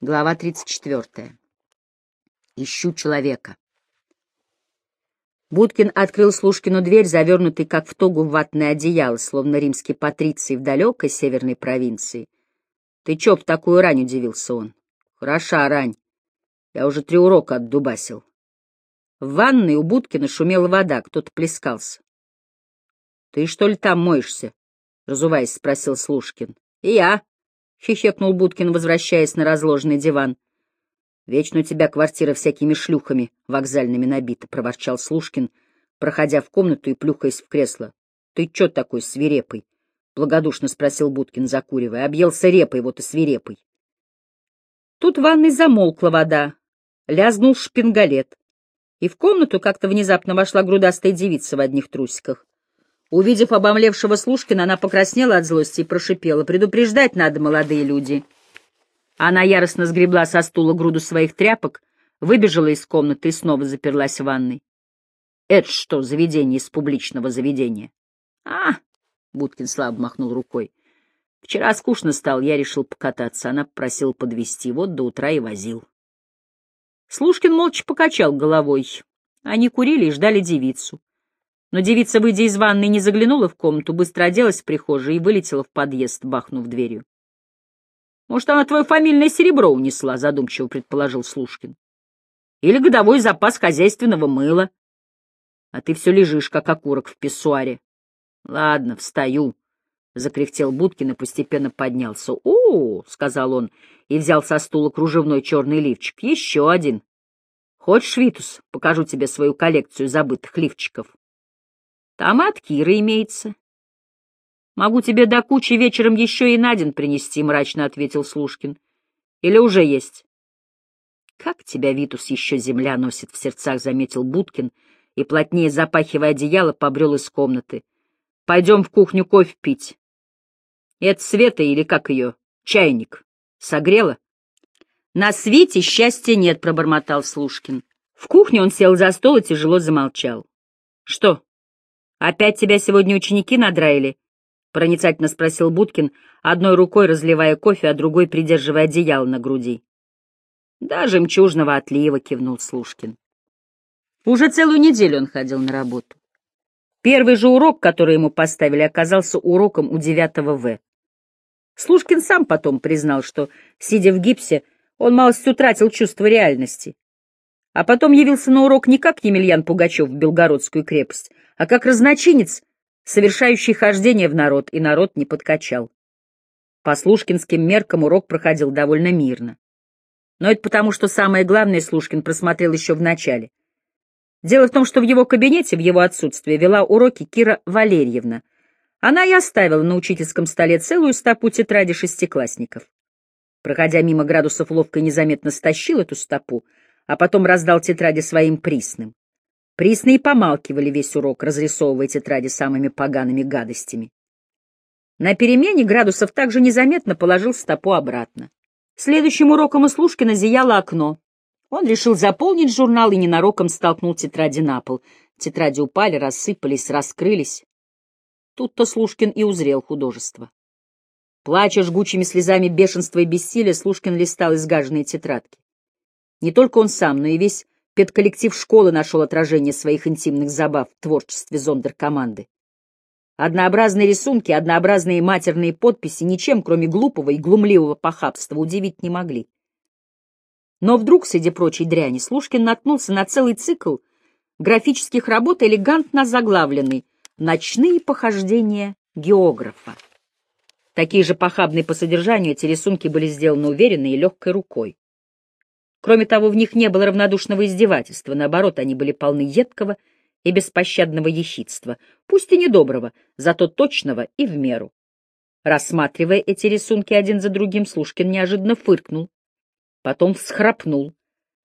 Глава 34. Ищу человека. Будкин открыл Слушкину дверь, завернутый, как в тогу, в ватное одеяло, словно римский патриций в далекой северной провинции. — Ты чё в такую рань? — удивился он. — Хороша рань. Я уже три урока отдубасил. В ванной у Будкина шумела вода, кто-то плескался. — Ты что ли там моешься? — разуваясь, спросил Слушкин. — И я, — хихекнул Будкин, возвращаясь на разложенный диван. — Вечно у тебя квартира всякими шлюхами вокзальными набита, — проворчал Слушкин, проходя в комнату и плюхаясь в кресло. — Ты чё такой свирепый? — благодушно спросил Будкин, закуривая. — Объелся репой, вот и свирепый. Тут в ванной замолкла вода, лязнул шпингалет, и в комнату как-то внезапно вошла грудастая девица в одних трусиках. Увидев обомлевшего Слушкина, она покраснела от злости и прошипела. «Предупреждать надо, молодые люди!» Она яростно сгребла со стула груду своих тряпок, выбежала из комнаты и снова заперлась в ванной. «Это что, заведение из публичного заведения?» «А!» — Будкин слабо махнул рукой. «Вчера скучно стал, я решил покататься. Она попросила подвезти, вот до утра и возил». Слушкин молча покачал головой. Они курили и ждали девицу. Но девица, выйдя из ванной, не заглянула в комнату, быстро оделась в прихожей и вылетела в подъезд, бахнув дверью. — Может, она твое фамильное серебро унесла, — задумчиво предположил Слушкин. — Или годовой запас хозяйственного мыла. А ты все лежишь, как окурок в писсуаре. — Ладно, встаю, — закряхтел Будкин и постепенно поднялся. — О, — сказал он и взял со стула кружевной черный лифчик. — Еще один. Хочешь, Витус, покажу тебе свою коллекцию забытых лифчиков? Там и от Киры имеется. Могу тебе до кучи вечером еще и на день принести, — мрачно ответил Слушкин. Или уже есть? Как тебя, Витус, еще земля носит в сердцах, — заметил Будкин, и, плотнее запахивая одеяло, побрел из комнаты. Пойдем в кухню кофе пить. Это Света или как ее? Чайник. Согрела? На свете счастья нет, — пробормотал Слушкин. В кухне он сел за стол и тяжело замолчал. Что? «Опять тебя сегодня ученики надраили?» — проницательно спросил Будкин, одной рукой разливая кофе, а другой придерживая одеяло на груди. «Да, жемчужного отлива», — кивнул Слушкин. Уже целую неделю он ходил на работу. Первый же урок, который ему поставили, оказался уроком у девятого В. Слушкин сам потом признал, что, сидя в гипсе, он малость утратил чувство реальности. А потом явился на урок не как Емельян Пугачев в Белгородскую крепость, а как разночинец, совершающий хождение в народ, и народ не подкачал. По слушкинским меркам урок проходил довольно мирно. Но это потому, что самое главное Слушкин просмотрел еще в начале. Дело в том, что в его кабинете в его отсутствие вела уроки Кира Валерьевна. Она и оставила на учительском столе целую стопу тетради шестиклассников. Проходя мимо градусов, ловко и незаметно стащил эту стопу, а потом раздал тетради своим присным. Присные помалкивали весь урок, разрисовывая тетради самыми погаными гадостями. На перемене Градусов также незаметно положил стопу обратно. Следующим уроком у Слушкина зияло окно. Он решил заполнить журнал и ненароком столкнул тетради на пол. Тетради упали, рассыпались, раскрылись. Тут-то Слушкин и узрел художество. Плача жгучими слезами бешенства и бессилия, Слушкин листал изгаженные тетрадки. Не только он сам, но и весь Педколлектив школы нашел отражение своих интимных забав в творчестве зондеркоманды. Однообразные рисунки, однообразные матерные подписи ничем, кроме глупого и глумливого похабства, удивить не могли. Но вдруг, среди прочей дряни, Слушкин наткнулся на целый цикл графических работ, элегантно заглавленный «Ночные похождения географа». Такие же похабные по содержанию эти рисунки были сделаны уверенной и легкой рукой. Кроме того, в них не было равнодушного издевательства, наоборот, они были полны едкого и беспощадного ехидства, пусть и недоброго, зато точного и в меру. Рассматривая эти рисунки один за другим, Слушкин неожиданно фыркнул, потом всхрапнул,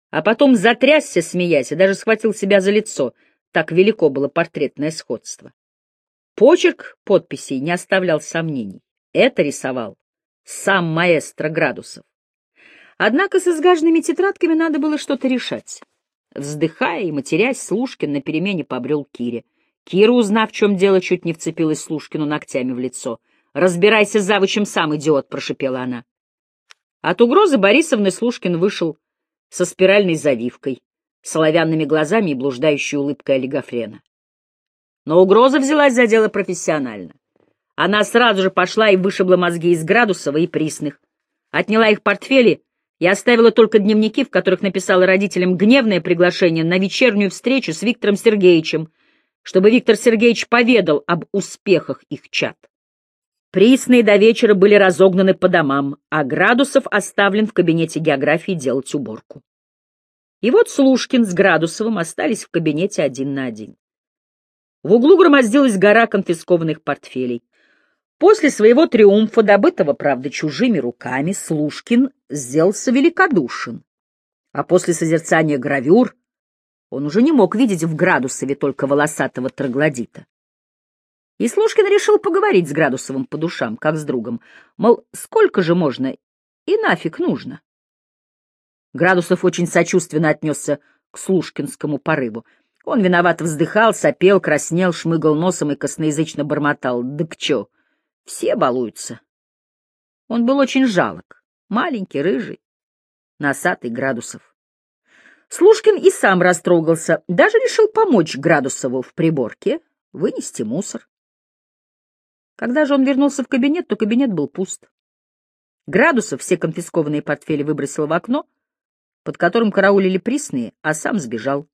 а потом затрясся, смеясь, и даже схватил себя за лицо, так велико было портретное сходство. Почерк подписей не оставлял сомнений. Это рисовал сам маэстро Градусов. Однако с изгаженными тетрадками надо было что-то решать. Вздыхая и матерясь, Слушкин на перемене побрел Кире. Кира, узнав, в чем дело, чуть не вцепилась Слушкину ногтями в лицо. «Разбирайся с завучем сам, идиот!» — прошипела она. От угрозы Борисовны Слушкин вышел со спиральной завивкой, соловянными глазами и блуждающей улыбкой олигофрена. Но угроза взялась за дело профессионально. Она сразу же пошла и вышибла мозги из Градусова и Присных, отняла их портфели и оставила только дневники, в которых написала родителям гневное приглашение на вечернюю встречу с Виктором Сергеевичем, чтобы Виктор Сергеевич поведал об успехах их чат. Присные до вечера были разогнаны по домам, а Градусов оставлен в кабинете географии делать уборку. И вот Слушкин с Градусовым остались в кабинете один на один. В углу громоздилась гора конфискованных портфелей. После своего триумфа, добытого, правда, чужими руками, Слушкин сделался великодушен. А после созерцания гравюр он уже не мог видеть в Градусове только волосатого троглодита. И Слушкин решил поговорить с Градусовым по душам, как с другом, мол, сколько же можно и нафиг нужно. Градусов очень сочувственно отнесся к слушкинскому порыву. Он виновато вздыхал, сопел, краснел, шмыгал носом и косноязычно бормотал. Да к чё? Все балуются. Он был очень жалок. Маленький, рыжий, носатый Градусов. Слушкин и сам растрогался, даже решил помочь Градусову в приборке, вынести мусор. Когда же он вернулся в кабинет, то кабинет был пуст. Градусов все конфискованные портфели выбросил в окно, под которым караулили присные, а сам сбежал.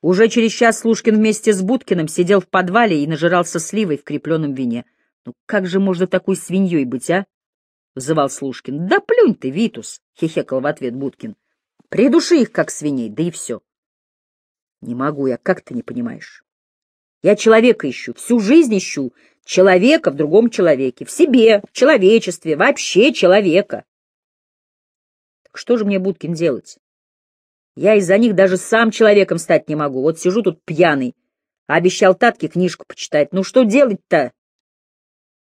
Уже через час Слушкин вместе с Будкиным сидел в подвале и нажирался сливой в крепленном вине. «Ну как же можно такой свиньей быть, а?» — взывал Слушкин. «Да плюнь ты, Витус!» — хихекал в ответ Будкин. «Придуши их, как свиней, да и все». «Не могу я, как ты не понимаешь? Я человека ищу, всю жизнь ищу, человека в другом человеке, в себе, в человечестве, вообще человека». «Так что же мне, Будкин, делать?» Я из-за них даже сам человеком стать не могу. Вот сижу тут пьяный, а обещал Татке книжку почитать. Ну что делать-то?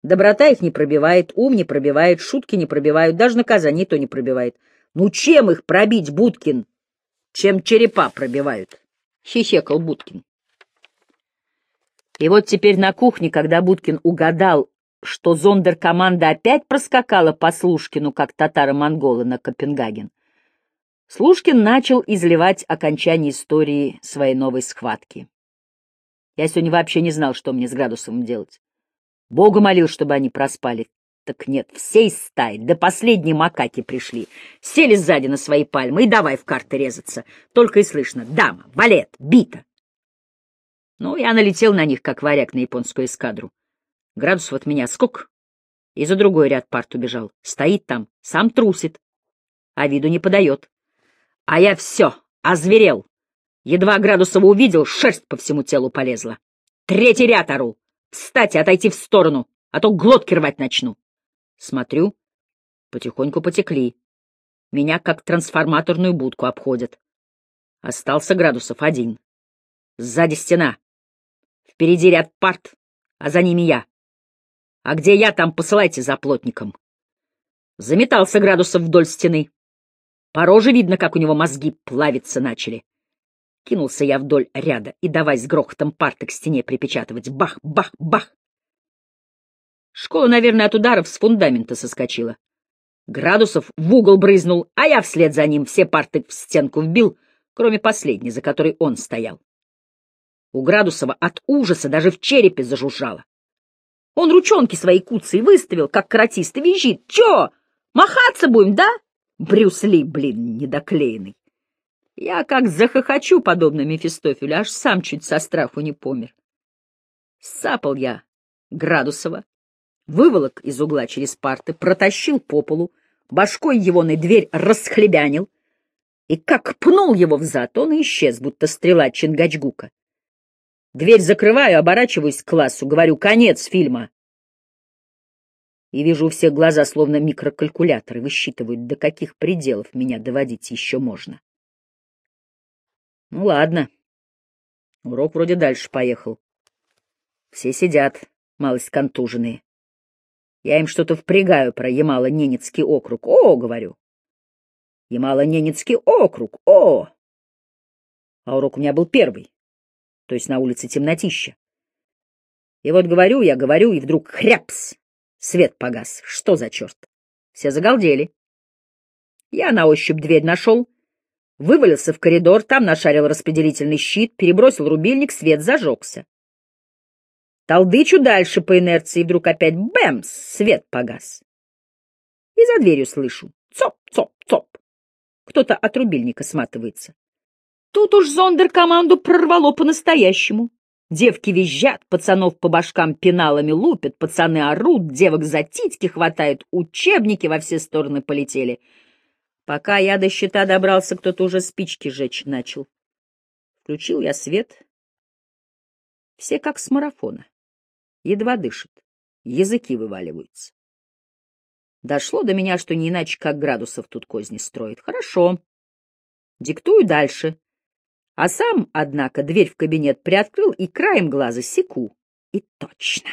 Доброта их не пробивает, ум не пробивает, шутки не пробивают, даже наказание то не пробивает. Ну чем их пробить, Будкин? Чем черепа пробивают? Хихекал Будкин. И вот теперь на кухне, когда Будкин угадал, что зондеркоманда опять проскакала по Слушкину, как татаро-монголы на Копенгаген, Слушкин начал изливать окончание истории своей новой схватки. Я сегодня вообще не знал, что мне с Градусовым делать. Бога молил, чтобы они проспали. Так нет, всей стаи, до последней макаки пришли. Сели сзади на свои пальмы и давай в карты резаться. Только и слышно «дама», «балет», «бита». Ну, я налетел на них, как варяг на японскую эскадру. Градусов от меня скок. И за другой ряд парт убежал. Стоит там, сам трусит, а виду не подает. А я все, озверел. Едва Градусова увидел, шерсть по всему телу полезла. Третий ряд ору. Встать и отойти в сторону, а то глотки рвать начну. Смотрю, потихоньку потекли. Меня как трансформаторную будку обходят. Остался Градусов один. Сзади стена. Впереди ряд парт, а за ними я. А где я, там посылайте за плотником. Заметался Градусов вдоль стены. По роже видно, как у него мозги плавиться начали. Кинулся я вдоль ряда и давай с грохотом парты к стене припечатывать. Бах, бах, бах! Школа, наверное, от ударов с фундамента соскочила. Градусов в угол брызнул, а я вслед за ним все парты в стенку вбил, кроме последней, за которой он стоял. У Градусова от ужаса даже в черепе зажужжало. Он ручонки свои куцы выставил, как каратист, и визжит. «Чё, махаться будем, да?» Брюс Ли, блин, недоклеенный. Я как захохочу, подобно Мефистофелю, аж сам чуть со страху не помер. Сапал я Градусова, выволок из угла через парты, протащил по полу, башкой его на дверь расхлебянил, и как пнул его взад, он исчез, будто стрела Чингачгука. Дверь закрываю, оборачиваюсь к классу, говорю, конец фильма и вижу у всех глаза, словно микрокалькуляторы, высчитывают, до каких пределов меня доводить еще можно. Ну ладно. Урок вроде дальше поехал. Все сидят, малость контуженные. Я им что-то впрягаю про Ямало-Ненецкий округ. О, говорю. Ямало-Ненецкий округ. О! А урок у меня был первый, то есть на улице темнотища. И вот говорю я, говорю, и вдруг хряпс! Свет погас. Что за черт? Все загалдели. Я на ощупь дверь нашел, вывалился в коридор, там нашарил распределительный щит, перебросил рубильник, свет зажегся. Толдычу дальше по инерции, вдруг опять бэмс, свет погас. И за дверью слышу цоп-цоп-цоп. Кто-то от рубильника сматывается. Тут уж зондеркоманду прорвало по-настоящему. Девки визжат, пацанов по башкам пеналами лупят, пацаны орут, девок за титьки хватает, учебники во все стороны полетели. Пока я до щита добрался, кто-то уже спички жечь начал. Включил я свет. Все как с марафона. Едва дышат, языки вываливаются. Дошло до меня, что не иначе, как градусов тут козни строит. Хорошо. Диктую дальше. А сам, однако, дверь в кабинет приоткрыл и краем глаза секу. И точно.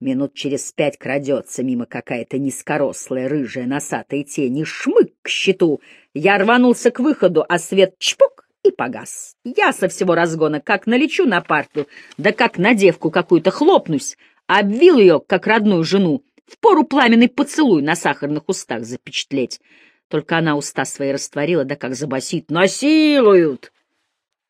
Минут через пять крадется мимо какая-то низкорослая, рыжая, носатая тень, и шмык к щиту. Я рванулся к выходу, а свет чпок и погас. Я со всего разгона как налечу на парту, да как на девку какую-то хлопнусь, обвил ее, как родную жену, впору пламенный поцелуй на сахарных устах запечатлеть. Только она уста свои растворила, да как забасит. «Насилуют!»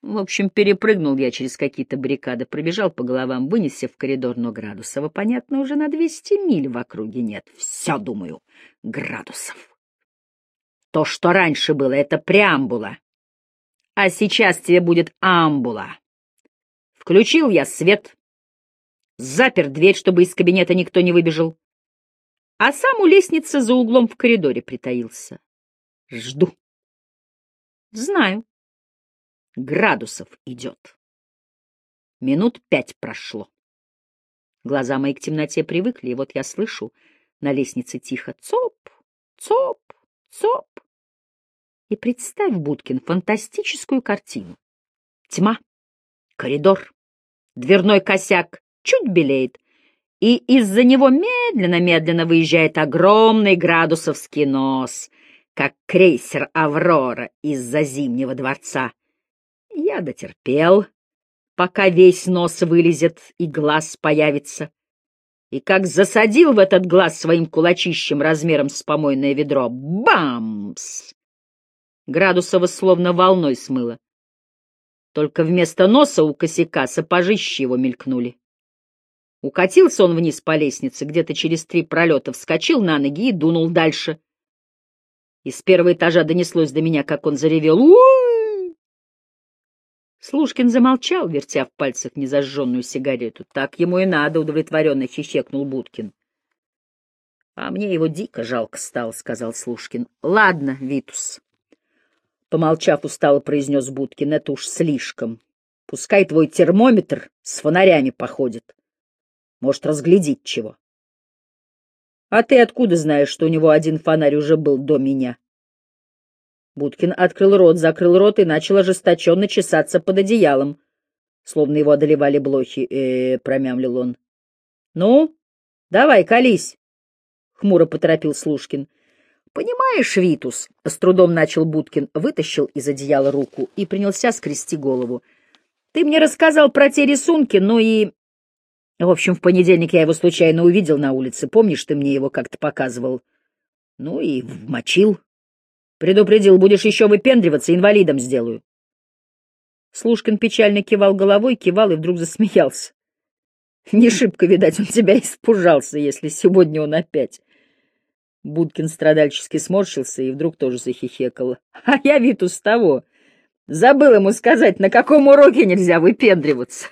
В общем, перепрыгнул я через какие-то баррикады, пробежал по головам, вынесся в коридор, но градусов, понятно, уже на двести миль в округе нет. Все, думаю, градусов. То, что раньше было, это преамбула. А сейчас тебе будет амбула. Включил я свет, запер дверь, чтобы из кабинета никто не выбежал, а сам у лестницы за углом в коридоре притаился. Жду. Знаю градусов идет. Минут пять прошло. Глаза мои к темноте привыкли, и вот я слышу на лестнице тихо «Цоп! Цоп! Цоп!» И представь, Будкин, фантастическую картину. Тьма, коридор, дверной косяк чуть белеет, и из-за него медленно-медленно выезжает огромный градусовский нос, как крейсер «Аврора» из-за Зимнего дворца. Я дотерпел, пока весь нос вылезет и глаз появится. И как засадил в этот глаз своим кулачищем размером с помойное ведро. Бамс! Градусово словно волной смыло. Только вместо носа у косяка сапожищи его мелькнули. Укатился он вниз по лестнице, где-то через три пролета вскочил на ноги и дунул дальше. Из первого этажа донеслось до меня, как он заревел. у Слушкин замолчал, вертя в пальцах незажженную сигарету. Так ему и надо, удовлетворенно хихекнул Будкин. — А мне его дико жалко стало, — сказал Слушкин. — Ладно, Витус. Помолчав, устало произнес Будкин. — Это уж слишком. Пускай твой термометр с фонарями походит. Может, разглядеть чего. — А ты откуда знаешь, что у него один фонарь уже был до меня? — Будкин открыл рот, закрыл рот и начал ожесточенно чесаться под одеялом, словно его одолевали блохи. э, -э промямлил он. — Ну, давай, колись, — хмуро поторопил Слушкин. — Понимаешь, Витус, — с трудом начал Будкин, вытащил из одеяла руку и принялся скрести голову. — Ты мне рассказал про те рисунки, ну и... В общем, в понедельник я его случайно увидел на улице. Помнишь, ты мне его как-то показывал? Ну и вмочил. Предупредил, будешь еще выпендриваться, инвалидом сделаю. Слушкин печально кивал головой, кивал и вдруг засмеялся. Не шибко, видать, он тебя испужался, если сегодня он опять. Будкин страдальчески сморщился и вдруг тоже захихекал. А я Витус того. Забыл ему сказать, на каком уроке нельзя выпендриваться.